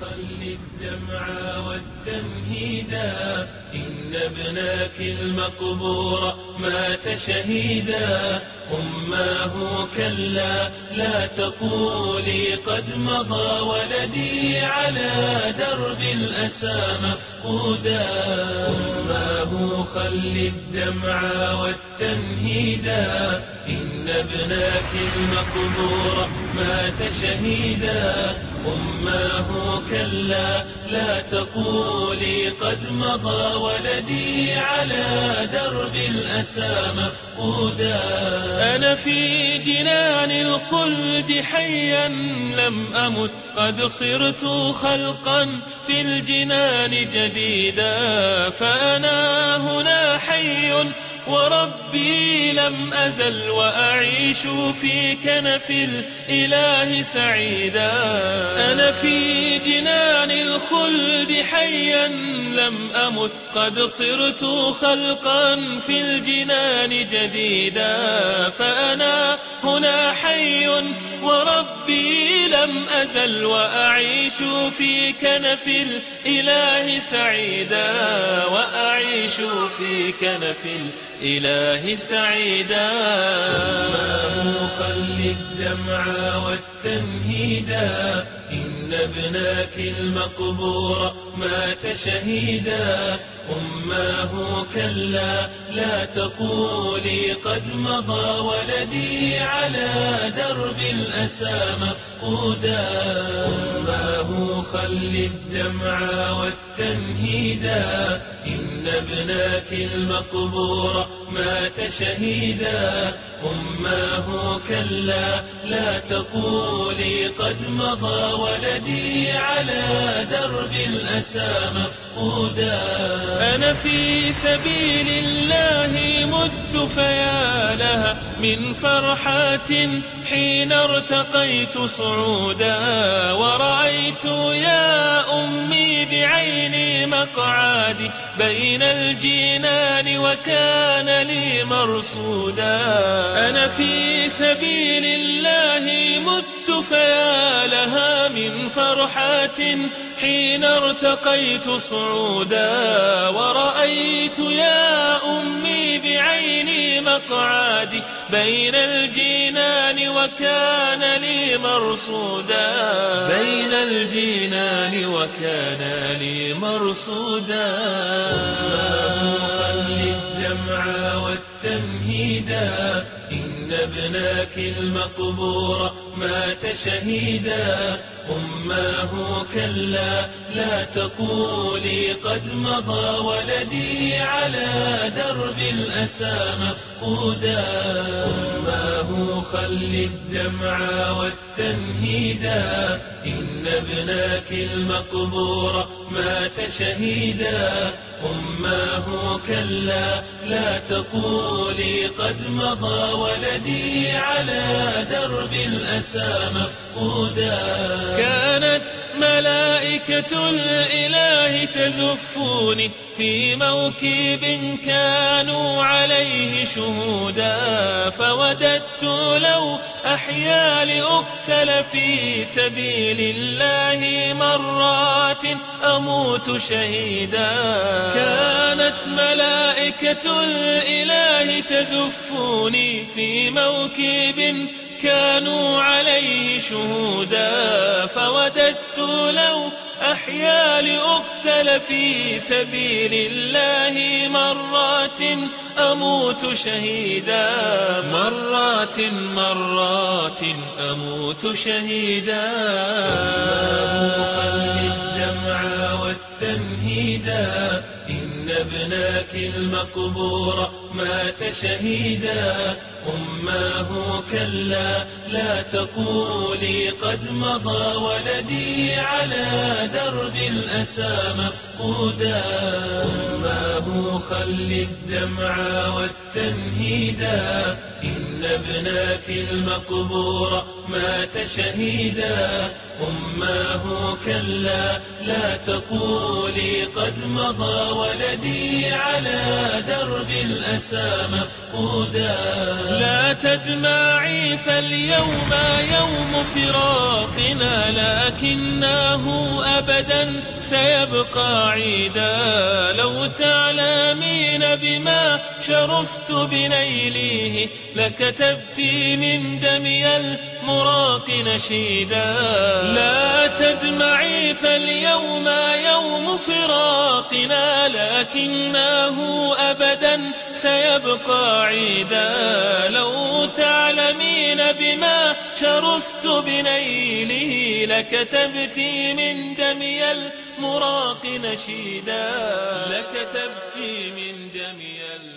خل الدمع والتنهيدا إن ابناك المقبور مات شهيدا أماه كلا لا تقولي قد مضى ولدي على درب الأسى مفقودا خل الدمع والتنهيدا إن ابناك المقبور مات شهيدا. أماه كلا لا تقولي قد مضى ولدي على درب الأسى مفقودا أنا في جنان الخلد حيا لم أمت قد صرت خلقا في الجنان جديدا. فأنا هنا حي وربي لم أزل وأعيش في كنف الإله سعيدا. أنا في جنان الخلد حيا لم أمت قد صرت خلقا في الجنان جديدا. فأنا هنا حي وربي لم أزل وأعيش في كنف الإله سعيدا وأعيش في كنف الإله سعيدا. خل الدمع والتنهيدا إن ابناك المقبور مات شهيدا أماه كلا لا تقولي قد مضى ولدي على درب الأسى مفقودا أماه خل الدمع والتنهيدا إن ابناك المقبور مات شهيدا. أماه كلا لا تقولي قد مضى ولدي على درب الأسى مفقودا. أنا في سبيل الله مت فيا لها من فرحات حين ارتقيت صعودا. ورأيت يا بعيني مقعدي بين الجنان وكان لي مرصودا. أنا في سبيل الله مت فيا لها من فرحات حين ارتقيت صعودا ورأيت يا أمي بعيني مقعدي بين الجنان وكان لي مرصودا. بين الجنان وكان لي مرصودا. خل الدمع والتنهيدا إن ابناك المقبور مات شهيدا. أماه كلا لا تقولي قد مضى ولدي على درب الأسى مفقودا. أماه خل الدمع والتنهيدا. إن ابناك المقبور مات شهيدا. أماه كلا لا تقولي قد مضى ولدي على درب الأسى مفقودا. كانت ملائكة الإله تزفوني في موكب كانوا عليه شهودا. فوددت لو أحيا لأقتل في سبيل الله مرات أموت شهيدا. كانت ملائكة الإله تزفوني في موكب كانوا عليه شهودا. فوددت لو أحيا لأقتل في سبيل الله مرات أموت شهيدا. مرات مرات أموت شهيدا. المقبور مات شهيدا. أماه كلا لا تقولي قد مضى ولدي على درب الأسى مفقودا. أماه خل الدمع والتنهيدا إن ابناك المقبور مات شهيدا. أماه كلا لا تقولي قد مضى ولدي على درب الأسى مفقودا. لا تدمعي فاليوم يوم فراقنا لكنه أبدا سيبقى عيدا. لو تعلمين بما شرفت بنيله لكتبت من دمي المراق نشيدا. لا تدمعي فاليوم يوم فراقنا لكنه أبدا سيبقى عيدا لو تعلمين بما شرفت بنيله لكتبت من دمي المراق نشيدا. لكتبت من دمي المراق